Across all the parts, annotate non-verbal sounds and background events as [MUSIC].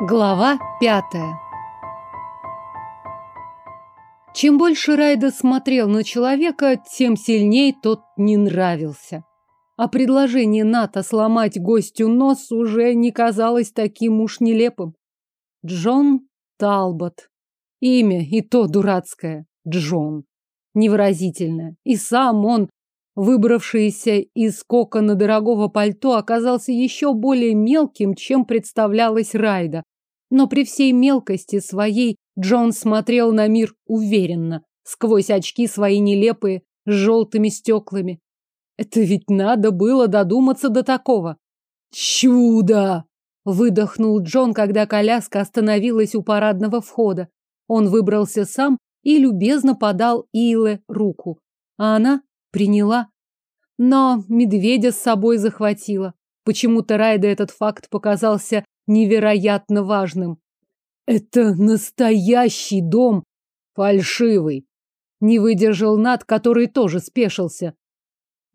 Глава пятая Чем больше Райда смотрел на человека, тем сильнее тот не нравился. А предложение Ната сломать гостю нос уже не казалось таким уж нелепым. Джон Талбот. Имя и то дурацкое. Джон. Невыразительное. И сам он, выбравшийся из кокона дорогого пальто, оказался еще более мелким, чем представлялось Райда. Но при всей мелкости своей Джон смотрел на мир уверенно, сквозь очки свои нелепые, с желтыми стеклами. Это ведь надо было додуматься до такого. «Чудо!» – выдохнул Джон, когда коляска остановилась у парадного входа. Он выбрался сам и любезно подал Иле руку. А она приняла. Но медведя с собой захватила. Почему-то Райда этот факт показался невероятно важным. Это настоящий дом, фальшивый. Не выдержал Над, который тоже спешился.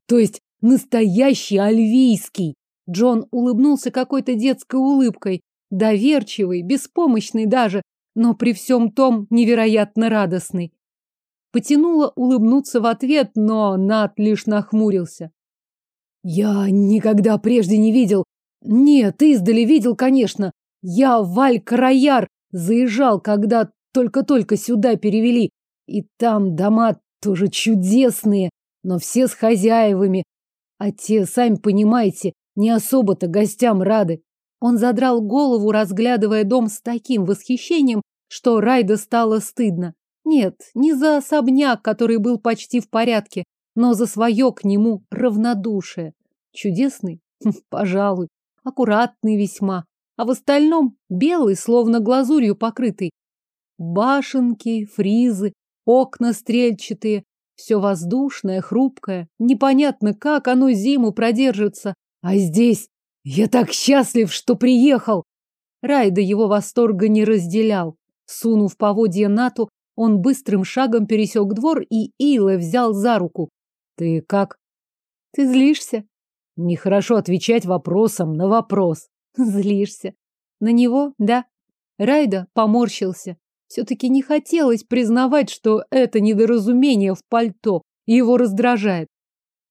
То есть настоящий альвийский. Джон улыбнулся какой-то детской улыбкой, доверчивый, беспомощный даже, но при всем том невероятно радостный. Потянула улыбнуться в ответ, но Над лишь нахмурился. Я никогда прежде не видел нет, издали видел, конечно. Я в Аль-Караяр заезжал, когда только-только сюда перевели. И там дома тоже чудесные, но все с хозяевами. А те, сами понимаете, не особо-то гостям рады. Он задрал голову, разглядывая дом с таким восхищением, что Райда стало стыдно. Нет, не за особняк, который был почти в порядке, но за свое к нему равнодушие. Чудесный? [LAUGHS] Пожалуй аккуратный весьма, а в остальном белый, словно глазурью покрытый. Башенки, фризы, окна стрельчатые, все воздушное, хрупкое, непонятно, как оно зиму продержится. А здесь я так счастлив, что приехал. Райда его восторга не разделял. Сунув поводья Нату, он быстрым шагом пересек двор, и Ила взял за руку. Ты как? Ты злишься? Нехорошо отвечать вопросом на вопрос. [LAUGHS] Злишься. На него, да? Райда поморщился. Все-таки не хотелось признавать, что это недоразумение в пальто его раздражает.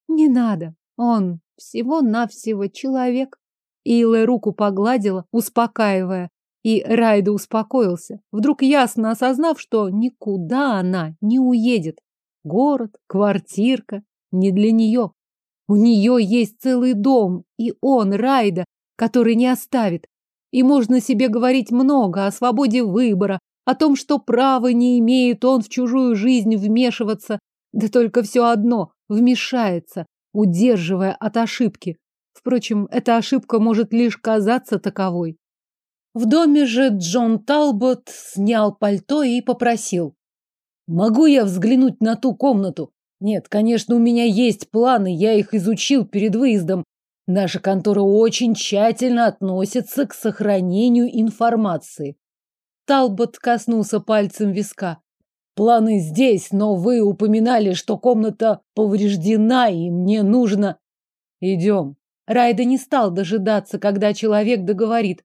Не надо. Он всего-навсего человек. Илэ руку погладила, успокаивая. И Райда успокоился, вдруг ясно осознав, что никуда она не уедет. Город, квартирка не для нее. У нее есть целый дом, и он, Райда, который не оставит. И можно себе говорить много о свободе выбора, о том, что права не имеет он в чужую жизнь вмешиваться, да только все одно вмешается, удерживая от ошибки. Впрочем, эта ошибка может лишь казаться таковой. В доме же Джон Талбот снял пальто и попросил. «Могу я взглянуть на ту комнату? Нет, конечно, у меня есть планы, я их изучил перед выездом. Наша контора очень тщательно относится к сохранению информации. Талбот коснулся пальцем виска. Планы здесь, но вы упоминали, что комната повреждена, и мне нужно... Идем. Райда не стал дожидаться, когда человек договорит.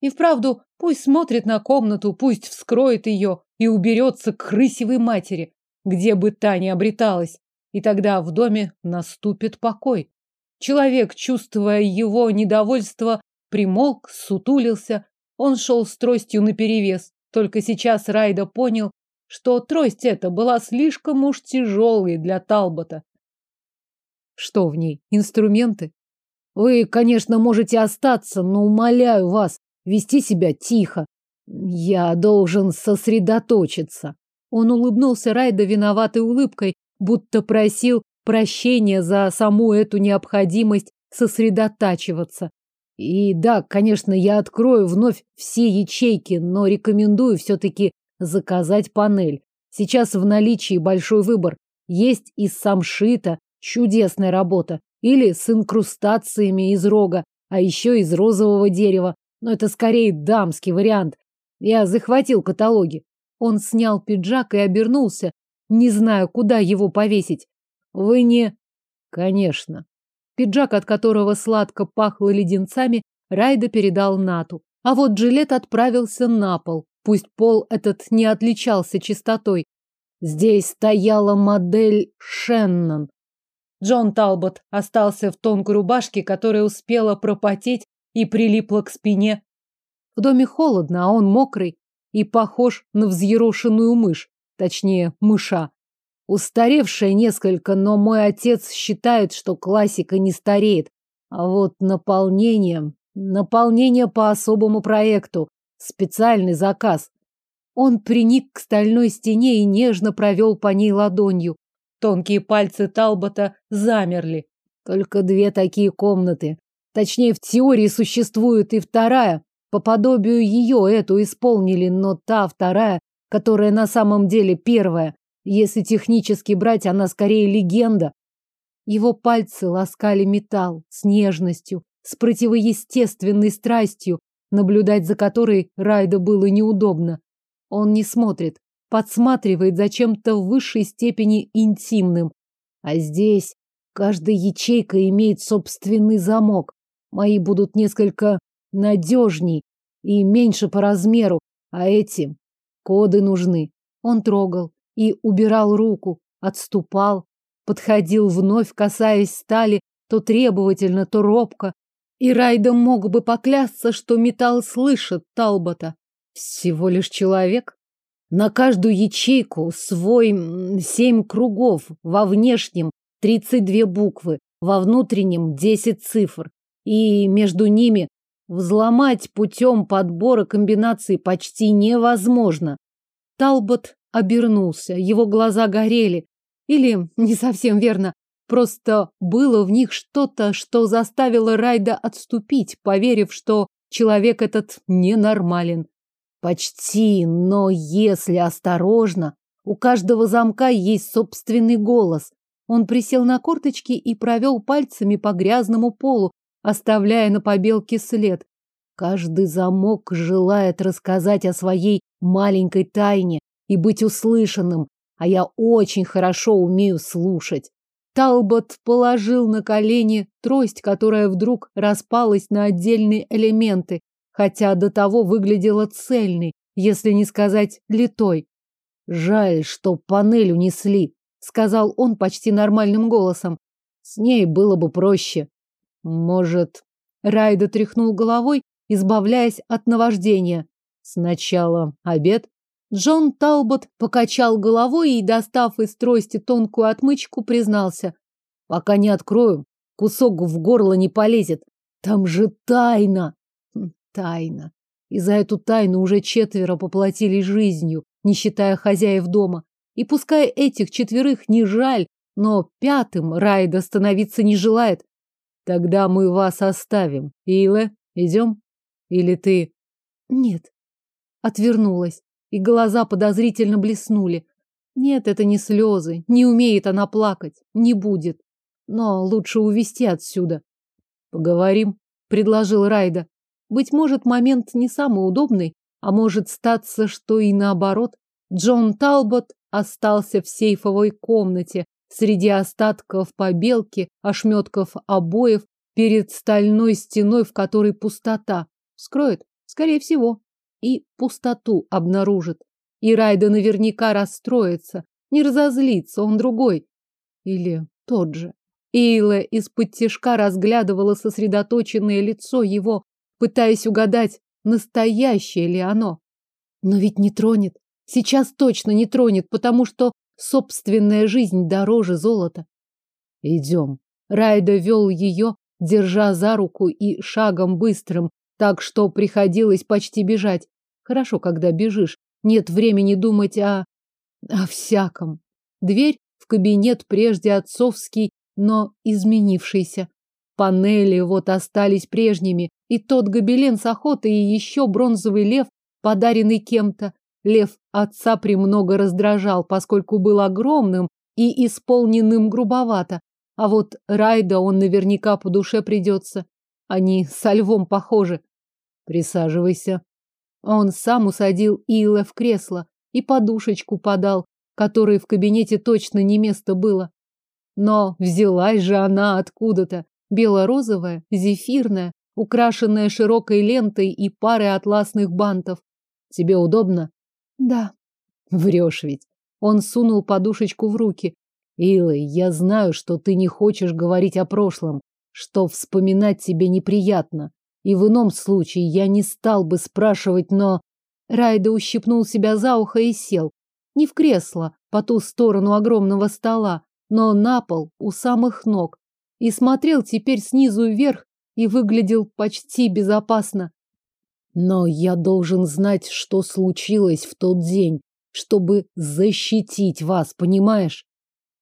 И вправду, пусть смотрит на комнату, пусть вскроет ее и уберется к крысевой матери где бы та ни обреталась, и тогда в доме наступит покой. Человек, чувствуя его недовольство, примолк, сутулился. Он шел с тростью наперевес. Только сейчас Райда понял, что трость эта была слишком уж тяжелой для Талбота. Что в ней? Инструменты? Вы, конечно, можете остаться, но умоляю вас вести себя тихо. Я должен сосредоточиться. Он улыбнулся Райда виноватой улыбкой, будто просил прощения за саму эту необходимость сосредотачиваться. И да, конечно, я открою вновь все ячейки, но рекомендую все-таки заказать панель. Сейчас в наличии большой выбор. Есть из самшита, чудесная работа, или с инкрустациями из рога, а еще из розового дерева. Но это скорее дамский вариант. Я захватил каталоги. Он снял пиджак и обернулся, не зная, куда его повесить. Вы не... Конечно. Пиджак, от которого сладко пахло леденцами, Райда передал Нату. А вот жилет отправился на пол. Пусть пол этот не отличался чистотой. Здесь стояла модель Шеннон. Джон Талбот остался в тонкой рубашке, которая успела пропотеть и прилипла к спине. В доме холодно, а он мокрый и похож на взъерошенную мышь, точнее, мыша. Устаревшая несколько, но мой отец считает, что классика не стареет. А вот наполнение... Наполнение по особому проекту. Специальный заказ. Он приник к стальной стене и нежно провел по ней ладонью. Тонкие пальцы Талбота замерли. Только две такие комнаты. Точнее, в теории существует и вторая. По подобию ее эту исполнили, но та вторая, которая на самом деле первая. Если технически брать, она скорее легенда. Его пальцы ласкали металл с нежностью, с противоестественной страстью, наблюдать за которой Райда было неудобно. Он не смотрит, подсматривает за чем-то в высшей степени интимным. А здесь каждая ячейка имеет собственный замок. Мои будут несколько надежней и меньше по размеру, а эти коды нужны. Он трогал и убирал руку, отступал, подходил вновь, касаясь стали, то требовательно, то робко. И Райда мог бы поклясться, что металл слышит Талбота. Всего лишь человек. На каждую ячейку свой семь кругов, во внешнем тридцать две буквы, во внутреннем десять цифр. И между ними взломать путем подбора комбинаций почти невозможно. Талбот обернулся, его глаза горели. Или, не совсем верно, просто было в них что-то, что заставило Райда отступить, поверив, что человек этот ненормален. Почти, но если осторожно, у каждого замка есть собственный голос. Он присел на корточки и провел пальцами по грязному полу, оставляя на побелке след. Каждый замок желает рассказать о своей маленькой тайне и быть услышанным, а я очень хорошо умею слушать. Талбот положил на колени трость, которая вдруг распалась на отдельные элементы, хотя до того выглядела цельной, если не сказать литой. Жаль, что панель унесли, сказал он почти нормальным голосом. С ней было бы проще. Может, Райда тряхнул головой, избавляясь от наваждения. Сначала обед. Джон Талбот покачал головой и, достав из трости тонкую отмычку, признался: "Пока не открою, кусок в горло не полезет. Там же тайна". Тайна. И за эту тайну уже четверо поплатились жизнью, не считая хозяев дома. И пускай этих четверых не жаль, но пятым Райда становиться не желает. Тогда мы вас оставим. Илэ, идем? Или ты... Нет. Отвернулась, и глаза подозрительно блеснули. Нет, это не слезы. Не умеет она плакать. Не будет. Но лучше увести отсюда. Поговорим, предложил Райда. Быть может, момент не самый удобный, а может статься, что и наоборот. Джон Талбот остался в сейфовой комнате среди остатков побелки, ошметков обоев, перед стальной стеной, в которой пустота. Скроет? Скорее всего. И пустоту обнаружит. И Райда наверняка расстроится. Не разозлится, он другой. Или тот же. Эйла из-под тишка разглядывала сосредоточенное лицо его, пытаясь угадать, настоящее ли оно. Но ведь не тронет. Сейчас точно не тронет, потому что собственная жизнь дороже золота. Идем. Райда вел ее, держа за руку и шагом быстрым, так что приходилось почти бежать. Хорошо, когда бежишь. Нет времени думать о... о всяком. Дверь в кабинет прежде отцовский, но изменившийся. Панели вот остались прежними, и тот гобелен с охоты, и еще бронзовый лев, подаренный кем-то. Лев отца премного раздражал, поскольку был огромным и исполненным грубовато. А вот Райда он наверняка по душе придется. Они со львом похожи. Присаживайся. Он сам усадил Илла в кресло и подушечку подал, которой в кабинете точно не место было. Но взялась же она откуда-то бело-розовая, зефирная, украшенная широкой лентой и парой атласных бантов. Тебе удобно? Да. Врешь ведь. Он сунул подушечку в руки. Илой, я знаю, что ты не хочешь говорить о прошлом, что вспоминать тебе неприятно. И в ином случае я не стал бы спрашивать, но... Райда ущипнул себя за ухо и сел. Не в кресло, по ту сторону огромного стола, но на пол у самых ног. И смотрел теперь снизу вверх и выглядел почти безопасно. Но я должен знать, что случилось в тот день, чтобы защитить вас, понимаешь?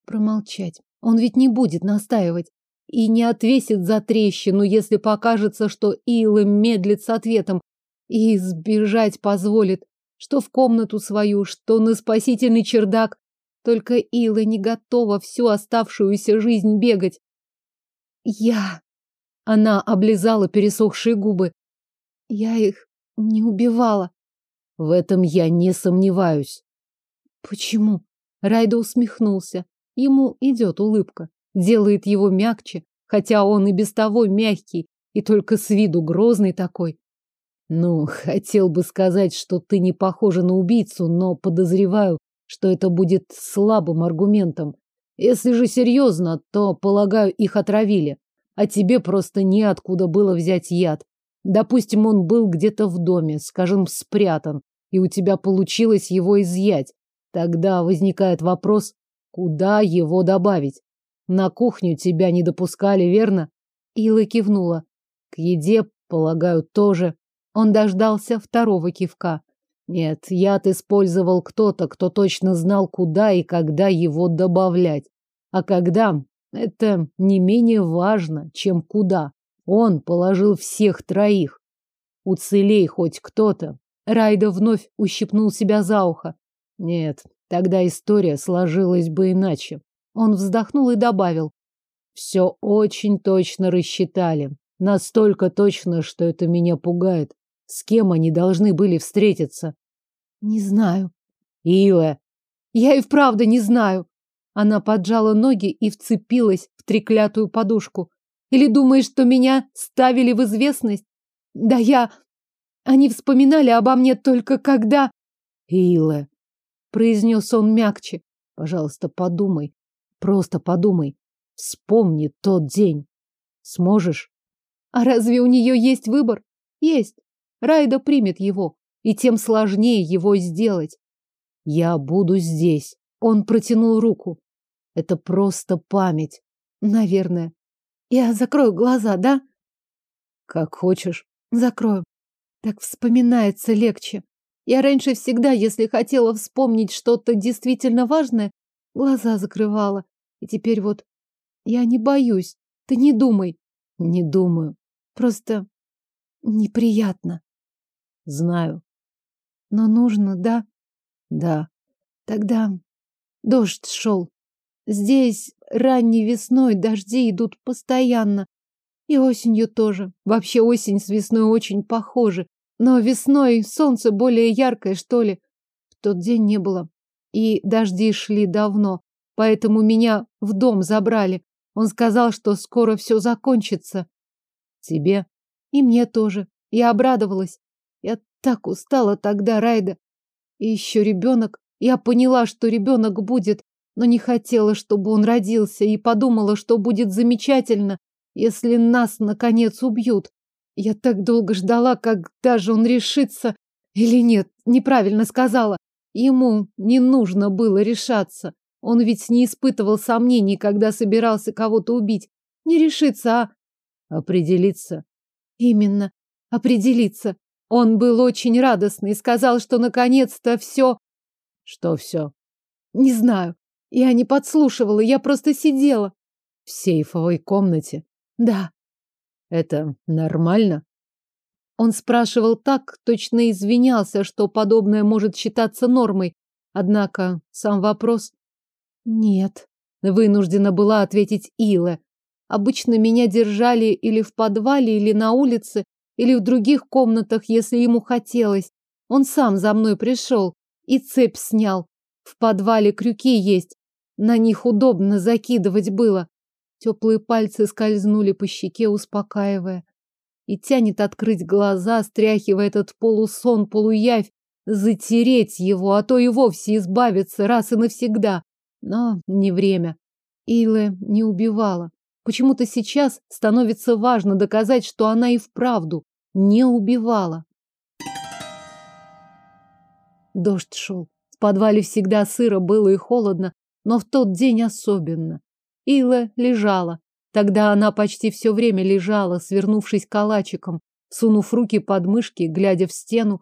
Промолчать. Он ведь не будет настаивать и не отвесит за трещину, если покажется, что Илла медлит с ответом, и сбежать позволит, что в комнату свою, что на спасительный чердак. Только Илла не готова всю оставшуюся жизнь бегать. Я... Она облизала пересохшие губы. Я их не убивала. В этом я не сомневаюсь. Почему? Райда усмехнулся. Ему идет улыбка делает его мягче, хотя он и без того мягкий, и только с виду грозный такой. Ну, хотел бы сказать, что ты не похожа на убийцу, но подозреваю, что это будет слабым аргументом. Если же серьезно, то, полагаю, их отравили, а тебе просто неоткуда было взять яд. Допустим, он был где-то в доме, скажем, спрятан, и у тебя получилось его изъять. Тогда возникает вопрос, куда его добавить? На кухню тебя не допускали, верно? Ила кивнула. К еде, полагаю, тоже. Он дождался второго кивка. Нет, яд использовал кто-то, кто точно знал, куда и когда его добавлять. А когда, это не менее важно, чем куда. Он положил всех троих. Уцелей хоть кто-то. Райда вновь ущипнул себя за ухо. Нет, тогда история сложилась бы иначе. Он вздохнул и добавил. Все очень точно рассчитали. Настолько точно, что это меня пугает. С кем они должны были встретиться? Не знаю. Ила. Я и вправду не знаю. Она поджала ноги и вцепилась в треклятую подушку. Или думаешь, что меня ставили в известность? Да я... Они вспоминали обо мне только когда... Ила, произнес он мягче. Пожалуйста, подумай. Просто подумай. Вспомни тот день. Сможешь? А разве у нее есть выбор? Есть. Райда примет его, и тем сложнее его сделать. Я буду здесь. Он протянул руку. Это просто память. Наверное. Я закрою глаза, да? Как хочешь. Закрою. Так вспоминается легче. Я раньше всегда, если хотела вспомнить что-то действительно важное, глаза закрывала. И теперь вот я не боюсь. Ты не думай. Не думаю. Просто неприятно. Знаю. Но нужно, да? Да. Тогда дождь шел. Здесь ранней весной дожди идут постоянно. И осенью тоже. Вообще осень с весной очень похожи. Но весной солнце более яркое, что ли. В тот день не было. И дожди шли давно поэтому меня в дом забрали. Он сказал, что скоро все закончится. Тебе и мне тоже. Я обрадовалась. Я так устала тогда, Райда. И еще ребенок. Я поняла, что ребенок будет, но не хотела, чтобы он родился, и подумала, что будет замечательно, если нас, наконец, убьют. Я так долго ждала, когда же он решится. Или нет, неправильно сказала. Ему не нужно было решаться. Он ведь не испытывал сомнений, когда собирался кого-то убить. Не решиться, а определиться. Именно, определиться. Он был очень радостный и сказал, что наконец-то все... Что все? Не знаю. Я не подслушивала, я просто сидела. В сейфовой комнате? Да. Это нормально? Он спрашивал так, точно извинялся, что подобное может считаться нормой. Однако сам вопрос нет, вынуждена была ответить Ила. Обычно меня держали или в подвале, или на улице, или в других комнатах, если ему хотелось. Он сам за мной пришел и цепь снял. В подвале крюки есть, на них удобно закидывать было. Теплые пальцы скользнули по щеке, успокаивая. и тянет открыть глаза, стряхивая этот полусон, полуявь, затереть его, а то и вовсе избавиться раз и навсегда. Но не время. Илэ не убивала. Почему-то сейчас становится важно доказать, что она и вправду не убивала. Дождь шел. В подвале всегда сыро было и холодно, но в тот день особенно. Ила лежала. Тогда она почти все время лежала, свернувшись калачиком, сунув руки под мышки, глядя в стену.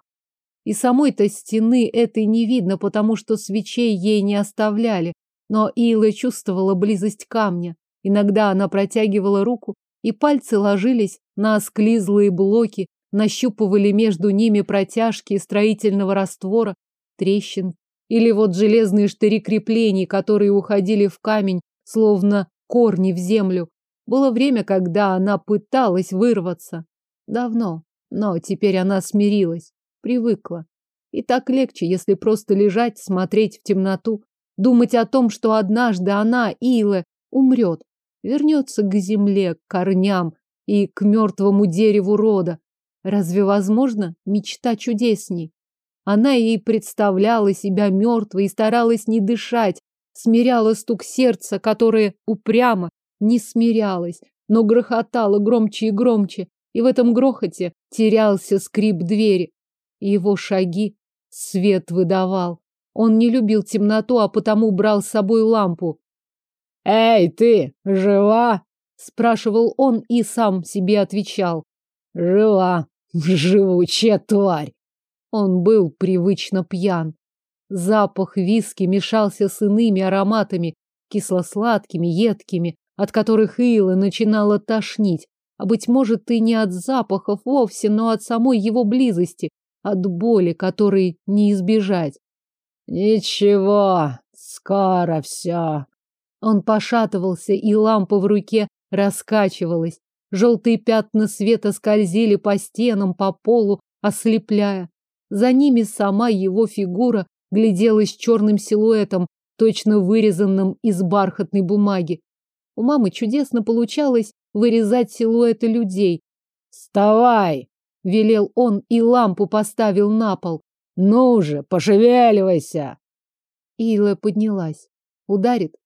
И самой-то стены этой не видно, потому что свечей ей не оставляли, но Ила чувствовала близость камня. Иногда она протягивала руку, и пальцы ложились на осклизлые блоки, нащупывали между ними протяжки строительного раствора, трещин, или вот железные штыри креплений, которые уходили в камень, словно корни в землю. Было время, когда она пыталась вырваться. Давно, но теперь она смирилась, привыкла. И так легче, если просто лежать, смотреть в темноту, думать о том, что однажды она, Илэ, умрет, вернется к земле, к корням и к мертвому дереву рода. Разве возможно мечта чудесней? Она ей представляла себя мертвой и старалась не дышать, смиряла стук сердца, которое упрямо не смирялось, но грохотало громче и громче, и в этом грохоте терялся скрип двери. И его шаги свет выдавал. Он не любил темноту, а потому брал с собой лампу. «Эй, ты, жива?» – спрашивал он и сам себе отвечал. «Жива, [LAUGHS] живучая тварь!» Он был привычно пьян. Запах виски мешался с иными ароматами, кисло-сладкими, едкими, от которых Ила начинала тошнить. А быть может, и не от запахов вовсе, но от самой его близости, от боли, которой не избежать. Ничего, скоро все. Он пошатывался, и лампа в руке раскачивалась. Желтые пятна света скользили по стенам, по полу, ослепляя. За ними сама его фигура гляделась черным силуэтом, точно вырезанным из бархатной бумаги. У мамы чудесно получалось вырезать силуэты людей. «Вставай!» — велел он и лампу поставил на пол. «Ну же, пошевеливайся!» Ила поднялась. Ударит?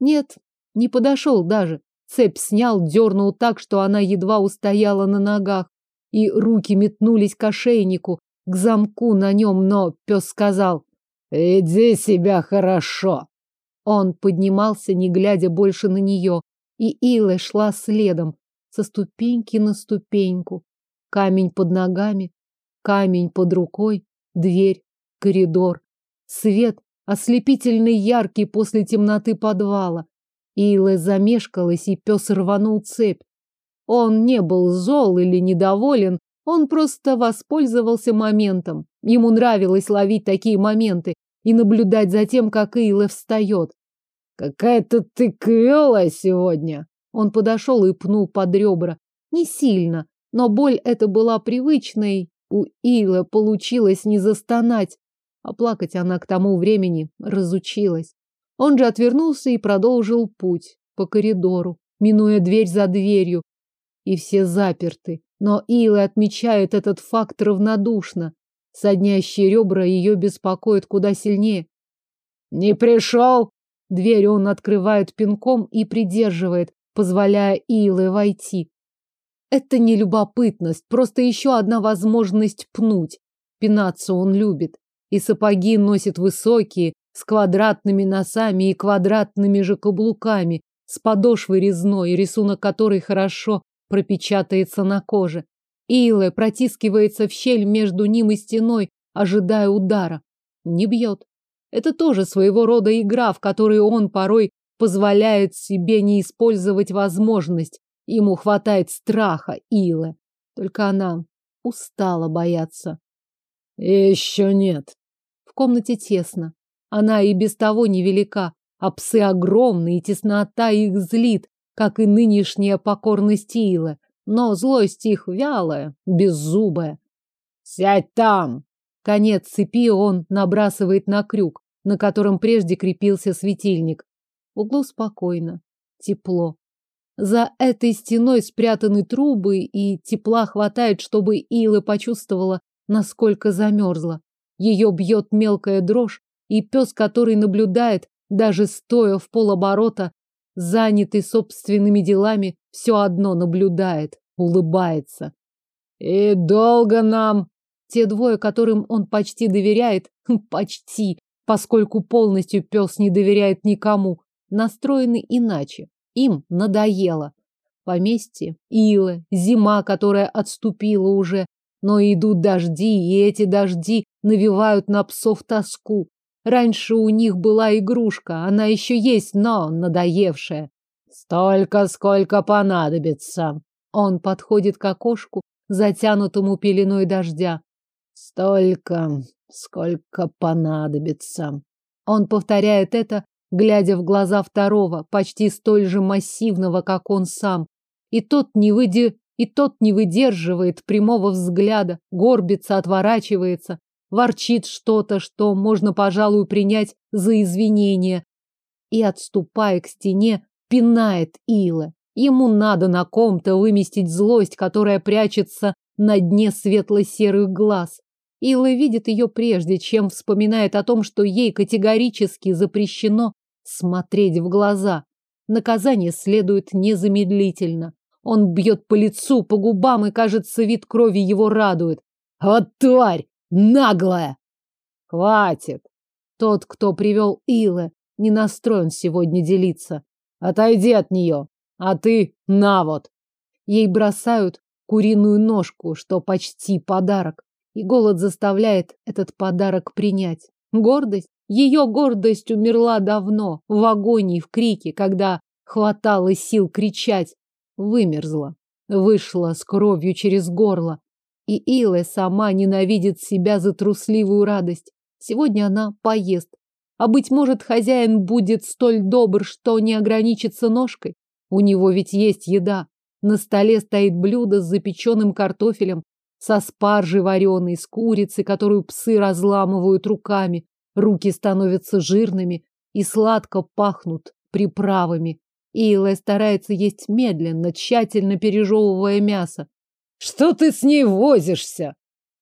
Нет, не подошел даже. Цепь снял, дернул так, что она едва устояла на ногах. И руки метнулись к ошейнику, к замку на нем, но пес сказал «Иди себя хорошо». Он поднимался, не глядя больше на нее, и Ила шла следом, со ступеньки на ступеньку. Камень под ногами, камень под рукой, дверь, коридор, свет, ослепительный яркий после темноты подвала. Ила замешкалась, и пес рванул цепь. Он не был зол или недоволен, он просто воспользовался моментом. Ему нравилось ловить такие моменты и наблюдать за тем, как Ила встает. «Какая-то ты квелая сегодня!» Он подошел и пнул под ребра. Не сильно, но боль эта была привычной. У Илы получилось не застонать, а плакать она к тому времени разучилась. Он же отвернулся и продолжил путь по коридору, минуя дверь за дверью. И все заперты. Но Ила отмечает этот факт равнодушно. Соднящие ребра ее беспокоят куда сильнее. «Не пришел!» Дверь он открывает пинком и придерживает, позволяя Иле войти. Это не любопытность, просто еще одна возможность пнуть. Пинаться он любит. И сапоги носит высокие, с квадратными носами и квадратными же каблуками, с подошвой резной, рисунок которой хорошо пропечатается на коже. Илэ протискивается в щель между ним и стеной, ожидая удара. Не бьет. Это тоже своего рода игра, в которой он порой позволяет себе не использовать возможность. Ему хватает страха Илэ. Только она устала бояться. Еще нет. В комнате тесно. Она и без того невелика, а псы огромные, и теснота их злит, как и нынешняя покорность Илы. Но злость их вялая, беззубая. «Сядь там!» Конец цепи он набрасывает на крюк, на котором прежде крепился светильник. В углу спокойно, тепло. За этой стеной спрятаны трубы, и тепла хватает, чтобы Ила почувствовала, насколько замерзла. Ее бьет мелкая дрожь, и пес, который наблюдает, даже стоя в полоборота, занятый собственными делами, все одно наблюдает, улыбается. И долго нам... Те двое, которым он почти доверяет, почти, поскольку полностью пес не доверяет никому, настроены иначе. Им надоело. Поместье, Ила, зима, которая отступила уже, но идут дожди, и эти дожди навевают на псов тоску. Раньше у них была игрушка, она еще есть, но надоевшая. Столько, сколько понадобится. Он подходит к окошку, затянутому пеленой дождя. Столько, сколько понадобится. Он повторяет это, глядя в глаза второго, почти столь же массивного, как он сам. И тот не выде... и тот не выдерживает прямого взгляда, горбится, отворачивается, ворчит что-то, что можно, пожалуй, принять за извинение, и, отступая к стене, пинает Ила. Ему надо на ком-то выместить злость, которая прячется на дне светло-серых глаз. Ила видит ее прежде, чем вспоминает о том, что ей категорически запрещено смотреть в глаза. Наказание следует незамедлительно. Он бьет по лицу, по губам, и, кажется, вид крови его радует. Вот тварь! Наглая! Хватит! Тот, кто привел Илы, не настроен сегодня делиться. Отойди от нее, а ты на вот. Ей бросают куриную ножку, что почти подарок, и голод заставляет этот подарок принять. Гордость? Ее гордость умерла давно, в агонии, в крике, когда хватало сил кричать. Вымерзла, вышла с кровью через горло. И Илэ сама ненавидит себя за трусливую радость. Сегодня она поест. А быть может, хозяин будет столь добр, что не ограничится ножкой. У него ведь есть еда. На столе стоит блюдо с запеченным картофелем, со спаржей вареной, с курицей, которую псы разламывают руками. Руки становятся жирными и сладко пахнут приправами. Илэ старается есть медленно, тщательно пережевывая мясо. Что ты с ней возишься?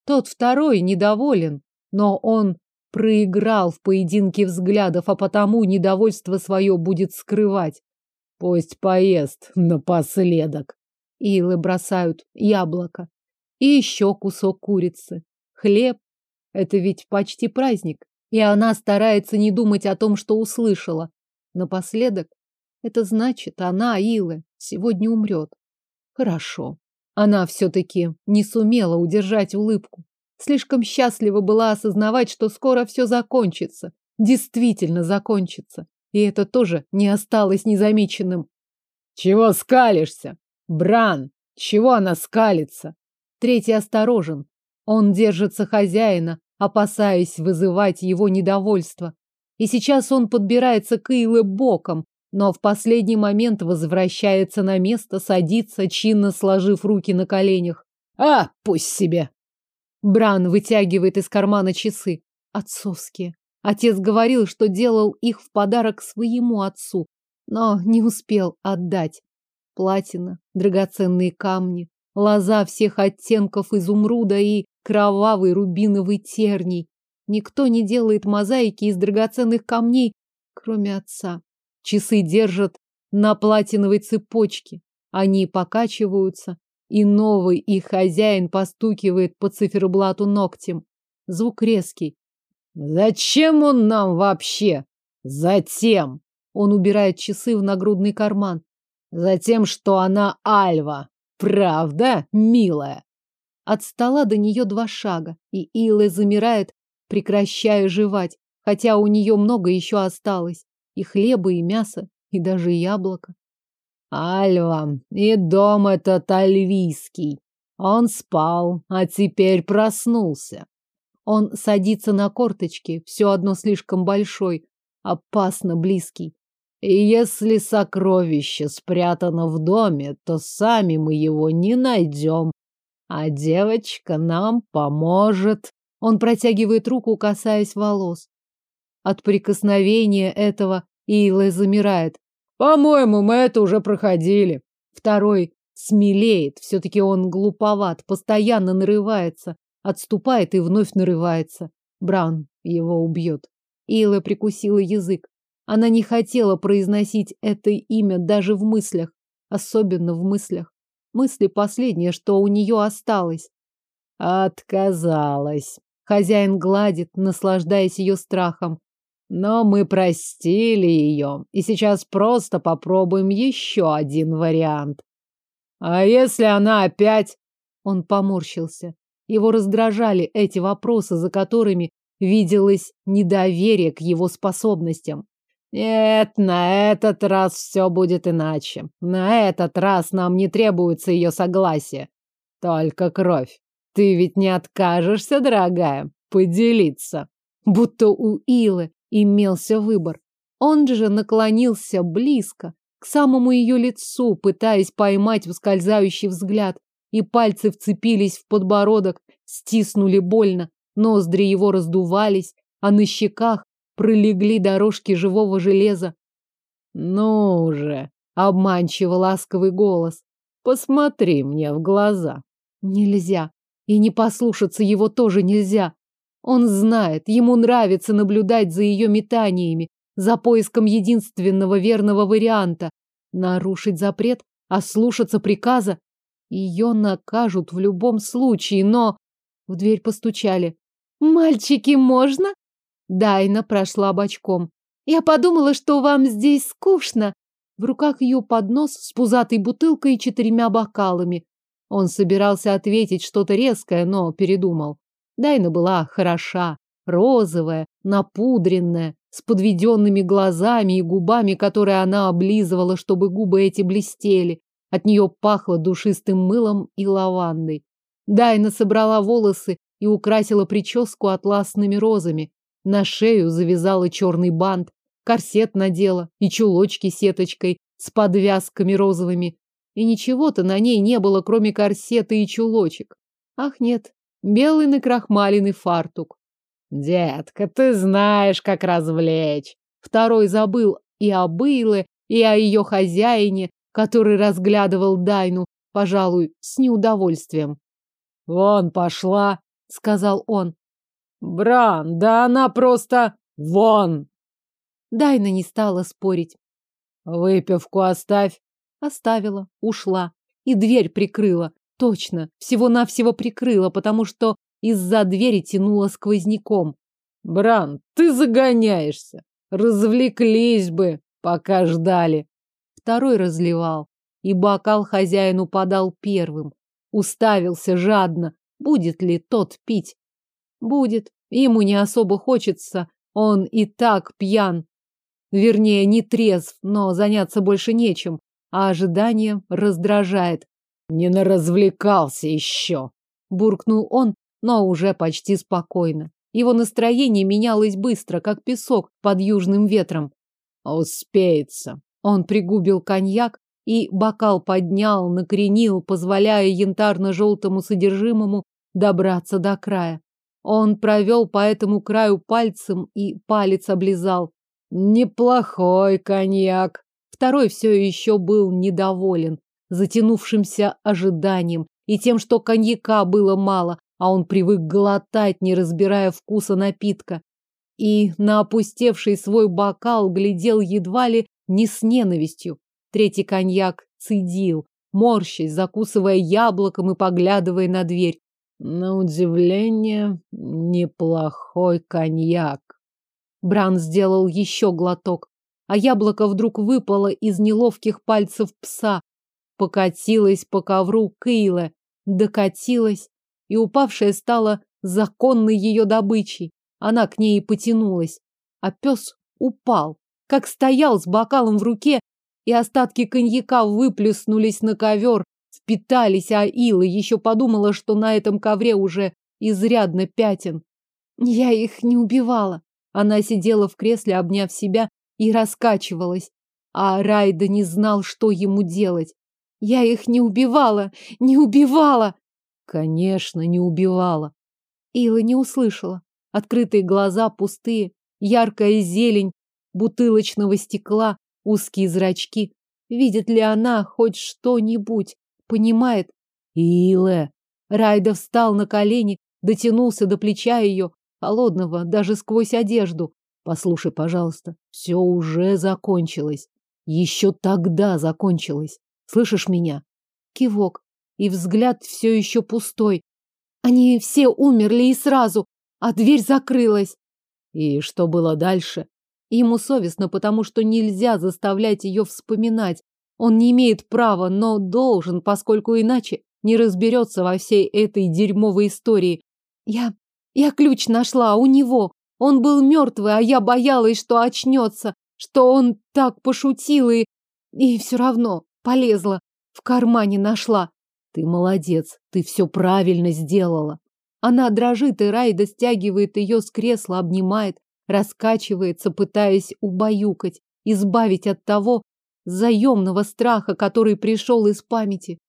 Тот второй недоволен, но он проиграл в поединке взглядов, а потому недовольство свое будет скрывать. Пусть поест напоследок. Илы бросают яблоко. И еще кусок курицы. Хлеб. Это ведь почти праздник. И она старается не думать о том, что услышала. Напоследок. Это значит, она, Илы, сегодня умрет. Хорошо. Она все-таки не сумела удержать улыбку. Слишком счастлива была осознавать, что скоро все закончится. Действительно закончится. И это тоже не осталось незамеченным. Чего скалишься? Бран, чего она скалится? Третий осторожен. Он держится хозяина, опасаясь вызывать его недовольство. И сейчас он подбирается к Иле боком, но в последний момент возвращается на место, садится, чинно сложив руки на коленях. А, пусть себе. Бран вытягивает из кармана часы. Отцовские. Отец говорил, что делал их в подарок своему отцу, но не успел отдать. Платина, драгоценные камни, лоза всех оттенков изумруда и кровавый рубиновый терний. Никто не делает мозаики из драгоценных камней, кроме отца. Часы держат на платиновой цепочке. Они покачиваются, и новый их хозяин постукивает по циферблату ногтем. Звук резкий. Зачем он нам вообще? Затем. Он убирает часы в нагрудный карман. Затем, что она Альва. Правда, милая? От стола до нее два шага, и Илэ замирает, прекращая жевать, хотя у нее много еще осталось. И хлеба, и мяса, и даже яблоко. Альва, и дом этот альвийский. Он спал, а теперь проснулся. Он садится на корточки, все одно слишком большой, опасно близкий. И если сокровище спрятано в доме, то сами мы его не найдем. А девочка нам поможет. Он протягивает руку, касаясь волос. От прикосновения этого Илэ замирает. По-моему, мы это уже проходили. Второй смелеет, все-таки он глуповат, постоянно нарывается, отступает и вновь нарывается. Браун его убьет. Ила прикусила язык. Она не хотела произносить это имя даже в мыслях, особенно в мыслях. Мысли последнее, что у нее осталось. Отказалась. Хозяин гладит, наслаждаясь ее страхом. Но мы простили ее, и сейчас просто попробуем еще один вариант. А если она опять... Он поморщился. Его раздражали эти вопросы, за которыми виделось недоверие к его способностям. Нет, на этот раз все будет иначе. На этот раз нам не требуется ее согласие. Только кровь. Ты ведь не откажешься, дорогая, поделиться. Будто у Илы имелся выбор. Он же наклонился близко, к самому ее лицу, пытаясь поймать ускользающий взгляд, и пальцы вцепились в подбородок, стиснули больно, ноздри его раздувались, а на щеках пролегли дорожки живого железа. Ну же, обманчиво ласковый голос. Посмотри мне в глаза. Нельзя. И не послушаться его тоже нельзя. Он знает, ему нравится наблюдать за ее метаниями, за поиском единственного верного варианта. Нарушить запрет, ослушаться приказа. Ее накажут в любом случае, но... В дверь постучали. «Мальчики, можно?» Дайна прошла бочком. «Я подумала, что вам здесь скучно». В руках ее поднос с пузатой бутылкой и четырьмя бокалами. Он собирался ответить что-то резкое, но передумал. Дайна была хороша, розовая, напудренная, с подведенными глазами и губами, которые она облизывала, чтобы губы эти блестели. От нее пахло душистым мылом и лавандой. Дайна собрала волосы и украсила прическу атласными розами. На шею завязала черный бант, корсет надела и чулочки сеточкой с подвязками розовыми. И ничего-то на ней не было, кроме корсета и чулочек. Ах, нет, белый накрахмаленный фартук. Детка, ты знаешь, как развлечь. Второй забыл и о Бейле, и о ее хозяине, который разглядывал Дайну, пожалуй, с неудовольствием. Вон пошла, сказал он. Бран, да она просто вон. Дайна не стала спорить. Выпивку оставь. Оставила, ушла. И дверь прикрыла. Точно, всего-навсего прикрыла, потому что из-за двери тянуло сквозняком. Бран, ты загоняешься. Развлеклись бы, пока ждали. Второй разливал, и бокал хозяину подал первым. Уставился жадно, будет ли тот пить. Будет. Ему не особо хочется. Он и так пьян. Вернее, не трезв, но заняться больше нечем. А ожидание раздражает. Не наразвлекался еще. Буркнул он, но уже почти спокойно. Его настроение менялось быстро, как песок под южным ветром. Успеется. Он пригубил коньяк и бокал поднял, накренил, позволяя янтарно-желтому содержимому добраться до края. Он провел по этому краю пальцем и палец облизал. Неплохой коньяк. Второй все еще был недоволен затянувшимся ожиданием и тем, что коньяка было мало, а он привык глотать, не разбирая вкуса напитка. И на опустевший свой бокал глядел едва ли не с ненавистью. Третий коньяк цедил, морщась, закусывая яблоком и поглядывая на дверь. На удивление, неплохой коньяк. Бран сделал еще глоток, а яблоко вдруг выпало из неловких пальцев пса, покатилось по ковру Кейла, докатилась, и упавшая стала законной ее добычей. Она к ней и потянулась, а пес упал, как стоял с бокалом в руке, и остатки коньяка выплеснулись на ковер, впитались, а Ила еще подумала, что на этом ковре уже изрядно пятен. Я их не убивала. Она сидела в кресле, обняв себя, и раскачивалась. А Райда не знал, что ему делать. Я их не убивала, не убивала. Конечно, не убивала. Ила не услышала. Открытые глаза пустые, яркая зелень бутылочного стекла, узкие зрачки. Видит ли она хоть что-нибудь? Понимает? Илэ. Райда встал на колени, дотянулся до плеча ее, холодного, даже сквозь одежду. Послушай, пожалуйста, все уже закончилось. Еще тогда закончилось. Слышишь меня? Кивок. И взгляд все еще пустой. Они все умерли и сразу, а дверь закрылась. И что было дальше? Ему совестно, потому что нельзя заставлять ее вспоминать. Он не имеет права, но должен, поскольку иначе не разберется во всей этой дерьмовой истории. Я... я ключ нашла у него. Он был мертвый, а я боялась, что очнется, что он так пошутил и... И все равно полезла. В кармане нашла. Ты молодец, ты все правильно сделала. Она дрожит, и Райда стягивает ее с кресла, обнимает, раскачивается, пытаясь убаюкать, избавить от того заемного страха, который пришел из памяти.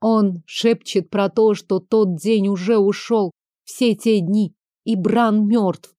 Он шепчет про то, что тот день уже ушел, все те дни, и Бран мертв.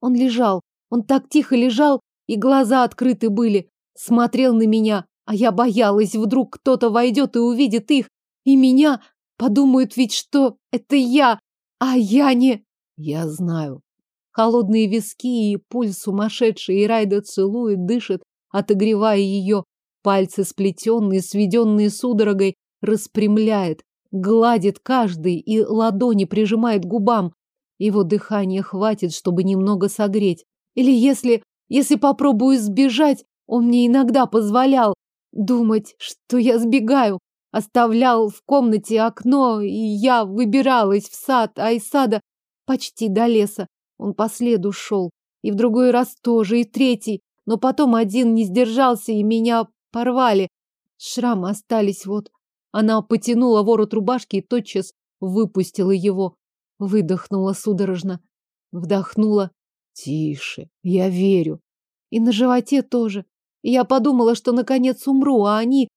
Он лежал, он так тихо лежал, и глаза открыты были, смотрел на меня, а я боялась, вдруг кто-то войдет и увидит их, и меня, подумают ведь, что это я, а я не... Я знаю. Холодные виски и пульс сумасшедший, и Райда целует, дышит, отогревая ее. Пальцы сплетенные, сведенные судорогой, распрямляет, гладит каждый и ладони прижимает губам. Его дыхания хватит, чтобы немного согреть. Или если, если попробую сбежать, он мне иногда позволял думать, что я сбегаю. Оставлял в комнате окно, и я выбиралась в сад, а из сада почти до леса. Он по следу шел. И в другой раз тоже, и третий. Но потом один не сдержался, и меня порвали. Шрамы остались вот. Она потянула ворот рубашки и тотчас выпустила его. Выдохнула судорожно. Вдохнула. Тише, я верю. И на животе тоже. Я подумала, что наконец умру, а они...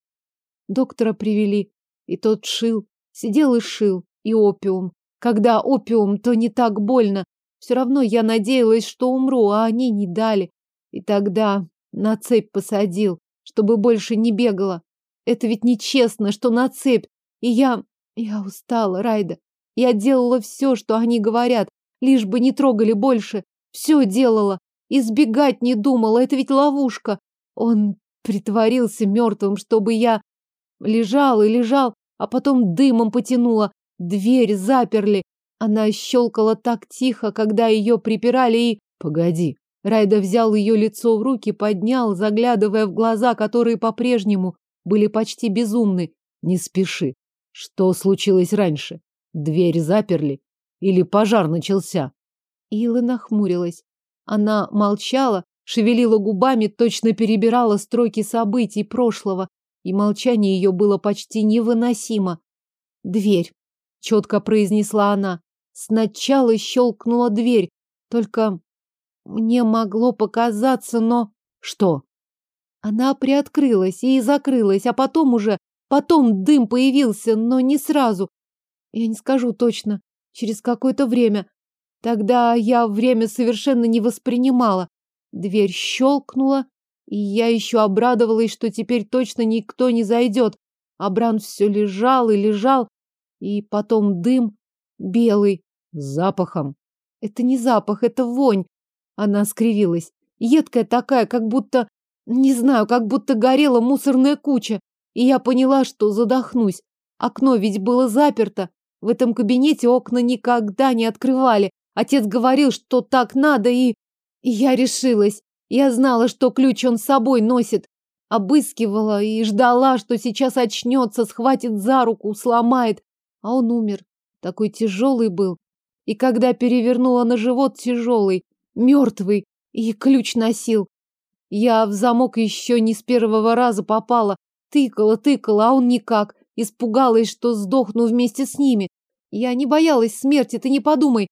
Доктора привели. И тот шил. Сидел и шил. И опиум. Когда опиум, то не так больно. Все равно я надеялась, что умру, а они не дали. И тогда на цепь посадил, чтобы больше не бегала. Это ведь нечестно, что на цепь. И я... Я устала, Райда. Я делала все, что они говорят, лишь бы не трогали больше. Все делала. Избегать не думала. Это ведь ловушка. Он притворился мертвым, чтобы я лежал и лежал, а потом дымом потянула. Дверь заперли. Она щелкала так тихо, когда ее припирали и... Погоди. Райда взял ее лицо в руки, поднял, заглядывая в глаза, которые по-прежнему были почти безумны. Не спеши. Что случилось раньше? Дверь заперли? Или пожар начался? Ила нахмурилась. Она молчала, шевелила губами, точно перебирала строки событий прошлого, и молчание ее было почти невыносимо. «Дверь», — четко произнесла она. Сначала щелкнула дверь, только мне могло показаться, но... Что? Она приоткрылась и закрылась, а потом уже... Потом дым появился, но не сразу. Я не скажу точно. Через какое-то время. Тогда я время совершенно не воспринимала. Дверь щелкнула, и я еще обрадовалась, что теперь точно никто не зайдет. Абран все лежал и лежал, и потом дым белый, с запахом. Это не запах, это вонь. Она скривилась. Едкая такая, как будто не знаю, как будто горела мусорная куча, и я поняла, что задохнусь. Окно ведь было заперто. В этом кабинете окна никогда не открывали. Отец говорил, что так надо, и... я решилась. Я знала, что ключ он с собой носит. Обыскивала и ждала, что сейчас очнется, схватит за руку, сломает. А он умер. Такой тяжелый был. И когда перевернула на живот тяжелый, мертвый, и ключ носил. Я в замок еще не с первого раза попала. Тыкала, тыкала, а он никак. Испугалась, что сдохну вместе с ними. Я не боялась смерти, ты не подумай.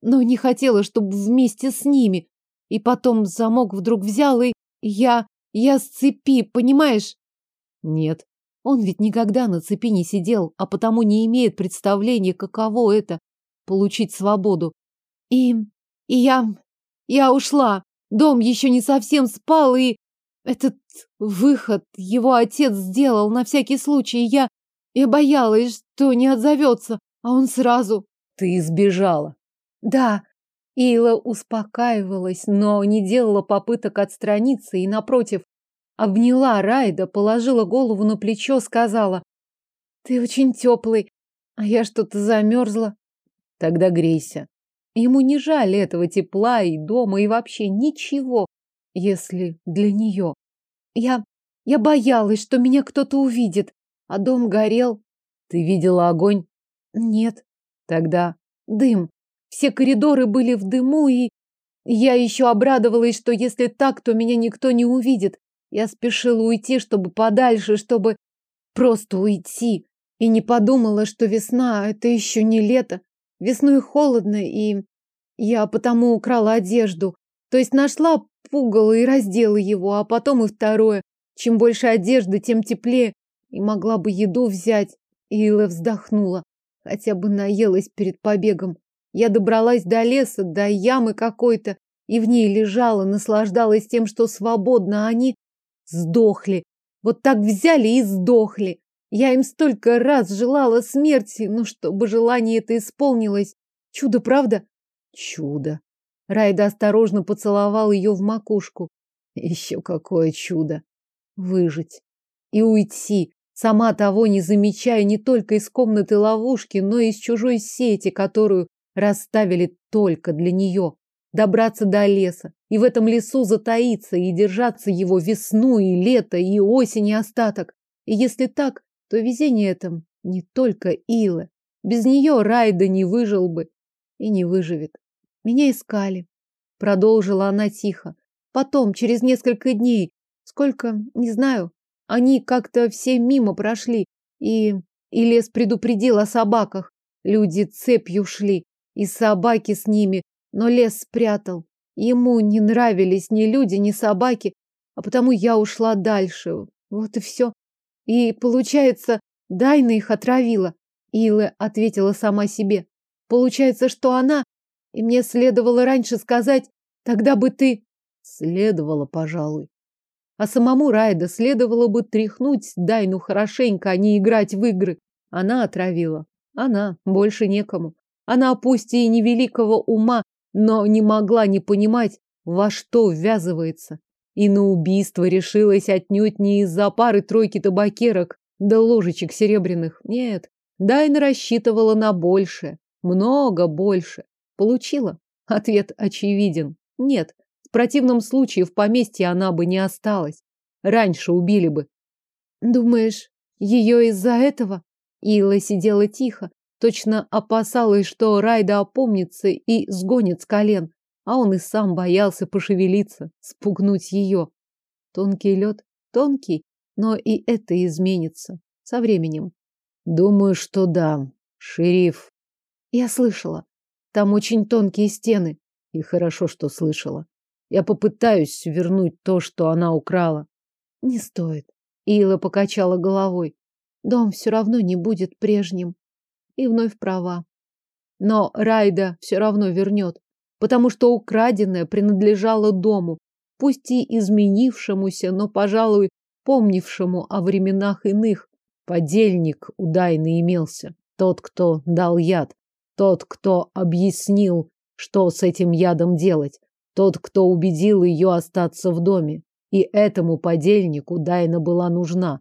Но не хотела, чтобы вместе с ними. И потом замок вдруг взял, и я... Я с цепи, понимаешь? Нет. Он ведь никогда на цепи не сидел, а потому не имеет представления, каково это — получить свободу. И... и я... я ушла. Дом еще не совсем спал, и... Этот выход его отец сделал на всякий случай. Я... Я боялась, что не отзовется, а он сразу... Ты избежала. Да. Ила успокаивалась, но не делала попыток отстраниться и, напротив, обняла Райда, положила голову на плечо, сказала, «Ты очень теплый, а я что-то замерзла». Тогда грейся. Ему не жаль этого тепла и дома, и вообще ничего, если для нее. Я... я боялась, что меня кто-то увидит, а дом горел. Ты видела огонь? Нет. Тогда дым. Все коридоры были в дыму, и я еще обрадовалась, что если так, то меня никто не увидит. Я спешила уйти, чтобы подальше, чтобы просто уйти. И не подумала, что весна — это еще не лето. Весной холодно, и я потому украла одежду. То есть нашла пугало и раздела его, а потом и второе. Чем больше одежды, тем теплее. И могла бы еду взять. Ила вздохнула. Хотя бы наелась перед побегом. Я добралась до леса, до ямы какой-то, и в ней лежала, наслаждалась тем, что свободна, а они сдохли. Вот так взяли и сдохли. Я им столько раз желала смерти, но чтобы желание это исполнилось. Чудо, правда? Чудо. Райда осторожно поцеловал ее в макушку. Еще какое чудо. Выжить и уйти, сама того не замечая не только из комнаты ловушки, но и из чужой сети, которую расставили только для нее. Добраться до леса, и в этом лесу затаиться, и держаться его весну, и лето, и осень, и остаток. И если так, то везение этом не только Ила. Без нее Райда не выжил бы и не выживет. Меня искали. Продолжила она тихо. Потом, через несколько дней, сколько, не знаю, они как-то все мимо прошли, и... И лес предупредил о собаках. Люди цепью шли, и собаки с ними, но лес спрятал. Ему не нравились ни люди, ни собаки, а потому я ушла дальше. Вот и все. И, получается, Дайна их отравила. Ила ответила сама себе. Получается, что она... И мне следовало раньше сказать, тогда бы ты... Следовало, пожалуй. А самому Райда следовало бы тряхнуть Дайну хорошенько, а не играть в игры. Она отравила. Она. Больше некому. Она, пусть и невеликого ума, но не могла не понимать, во что ввязывается. И на убийство решилась отнюдь не из-за пары-тройки табакерок да ложечек серебряных. Нет, Дайна рассчитывала на большее. Много больше. Получила? Ответ очевиден. Нет. В противном случае в поместье она бы не осталась. Раньше убили бы. Думаешь, ее из-за этого? Ила сидела тихо, Точно опасалась, что Райда опомнится и сгонит с колен, а он и сам боялся пошевелиться, спугнуть ее. Тонкий лед, тонкий, но и это изменится со временем. Думаю, что да, шериф. Я слышала. Там очень тонкие стены. И хорошо, что слышала. Я попытаюсь вернуть то, что она украла. Не стоит. Ила покачала головой. Дом все равно не будет прежним и вновь права. Но Райда все равно вернет, потому что украденное принадлежало дому, пусть и изменившемуся, но, пожалуй, помнившему о временах иных. Подельник у Дайны имелся, тот, кто дал яд, тот, кто объяснил, что с этим ядом делать, тот, кто убедил ее остаться в доме. И этому подельнику Дайна была нужна.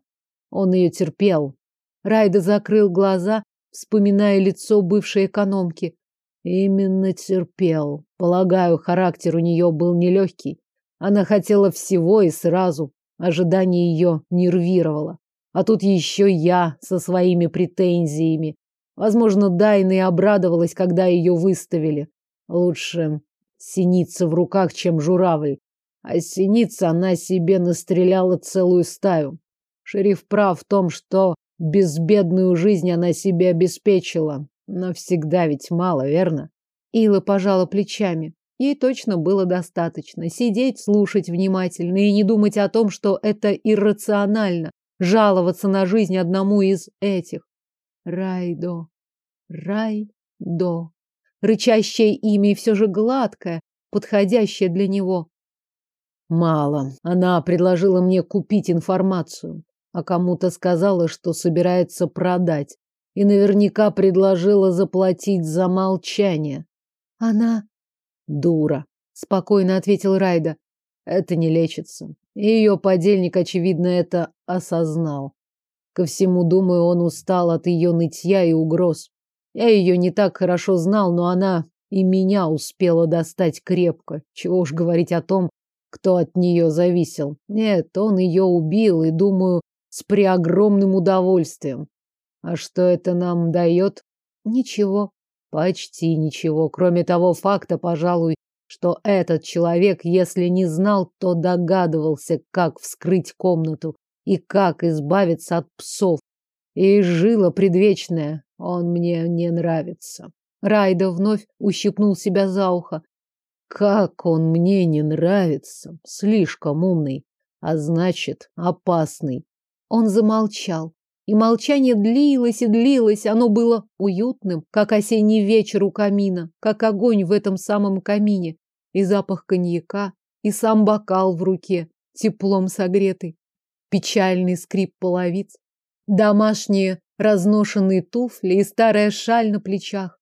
Он ее терпел. Райда закрыл глаза вспоминая лицо бывшей экономки. Именно терпел. Полагаю, характер у нее был нелегкий. Она хотела всего и сразу. Ожидание ее нервировало. А тут еще я со своими претензиями. Возможно, Дайна и обрадовалась, когда ее выставили. Лучше синица в руках, чем журавль. А синица она себе настреляла целую стаю. Шериф прав в том, что Безбедную жизнь она себе обеспечила. Но всегда ведь мало, верно? Ила пожала плечами. Ей точно было достаточно сидеть, слушать внимательно и не думать о том, что это иррационально жаловаться на жизнь одному из этих. Райдо. Райдо. Рычащее имя и все же гладкое, подходящее для него. Мало. Она предложила мне купить информацию, а кому-то сказала, что собирается продать. И наверняка предложила заплатить за молчание. Она дура, спокойно ответил Райда. Это не лечится. И ее подельник, очевидно, это осознал. Ко всему, думаю, он устал от ее нытья и угроз. Я ее не так хорошо знал, но она и меня успела достать крепко. Чего уж говорить о том, кто от нее зависел. Нет, он ее убил, и, думаю, с преогромным удовольствием. А что это нам дает? Ничего. Почти ничего, кроме того факта, пожалуй, что этот человек, если не знал, то догадывался, как вскрыть комнату и как избавиться от псов. И жила предвечная. Он мне не нравится. Райда вновь ущипнул себя за ухо. Как он мне не нравится. Слишком умный, а значит, опасный. Он замолчал. И молчание длилось и длилось, оно было уютным, как осенний вечер у камина, как огонь в этом самом камине, и запах коньяка, и сам бокал в руке, теплом согретый, печальный скрип половиц, домашние разношенные туфли и старая шаль на плечах.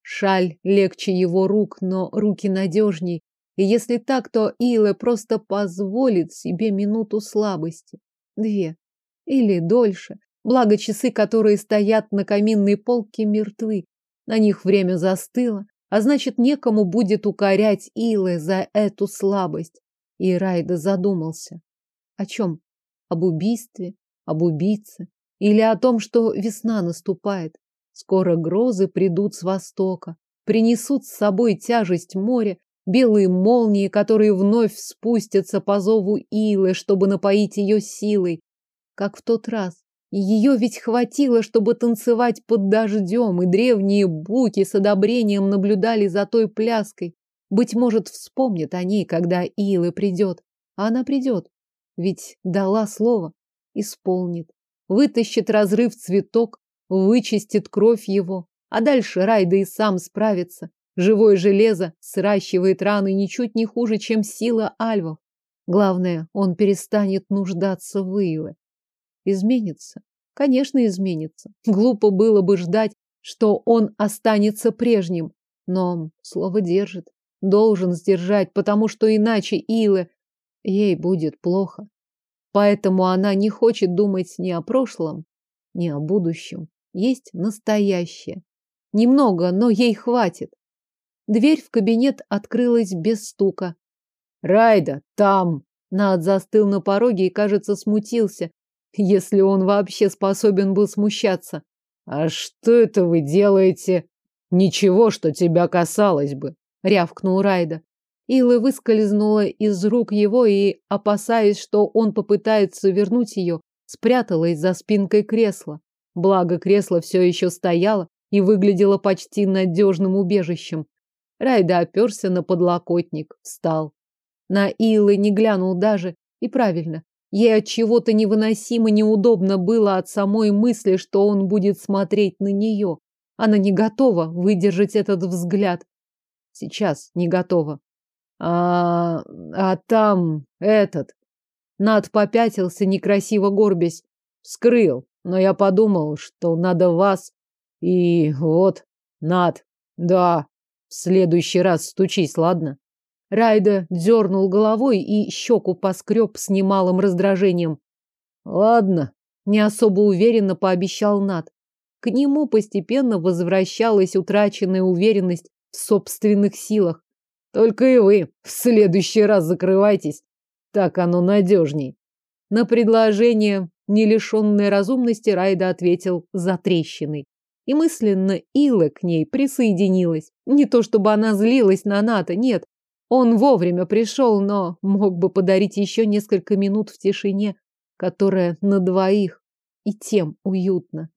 Шаль легче его рук, но руки надежней. И если так, то Илэ просто позволит себе минуту слабости. Две. Или дольше. Благо часы, которые стоят на каминной полке, мертвы. На них время застыло, а значит, некому будет укорять Илэ за эту слабость. И Райда задумался. О чем? Об убийстве? Об убийце? Или о том, что весна наступает? Скоро грозы придут с востока, принесут с собой тяжесть моря, белые молнии, которые вновь спустятся по зову Илы, чтобы напоить ее силой, как в тот раз. И ее ведь хватило, чтобы танцевать под дождем, и древние буки с одобрением наблюдали за той пляской. Быть может, вспомнят о ней, когда Илы придет. А она придет, ведь дала слово, исполнит, вытащит разрыв цветок, вычистит кровь его, а дальше Райда и сам справится. Живое железо сращивает раны ничуть не хуже, чем сила альвов. Главное, он перестанет нуждаться в Иле. Изменится? Конечно, изменится. Глупо было бы ждать, что он останется прежним. Но слово держит. Должен сдержать, потому что иначе Иле ей будет плохо. Поэтому она не хочет думать ни о прошлом, ни о будущем есть настоящее. Немного, но ей хватит. Дверь в кабинет открылась без стука. Райда, там. Над застыл на пороге и, кажется, смутился, если он вообще способен был смущаться. А что это вы делаете? Ничего, что тебя касалось бы, рявкнул Райда. Илла выскользнула из рук его и, опасаясь, что он попытается вернуть ее, спряталась за спинкой кресла. Благо, кресло все еще стояло и выглядело почти надежным убежищем. Райда оперся на подлокотник, встал. На Илы не глянул даже, и правильно. Ей от чего-то невыносимо неудобно было от самой мысли, что он будет смотреть на нее. Она не готова выдержать этот взгляд. Сейчас не готова. А, а там этот. Над попятился, некрасиво горбясь. Вскрыл. Но я подумал, что надо вас. И вот, Над, да, в следующий раз стучись, ладно? Райда дернул головой и щеку поскреб с немалым раздражением. Ладно, не особо уверенно пообещал Над. К нему постепенно возвращалась утраченная уверенность в собственных силах. Только и вы в следующий раз закрывайтесь. Так оно надежней. На предложение не лишенная разумности, Райда ответил за трещиной. И мысленно Ила к ней присоединилась. Не то чтобы она злилась на Ната, нет. Он вовремя пришел, но мог бы подарить еще несколько минут в тишине, которая на двоих и тем уютно.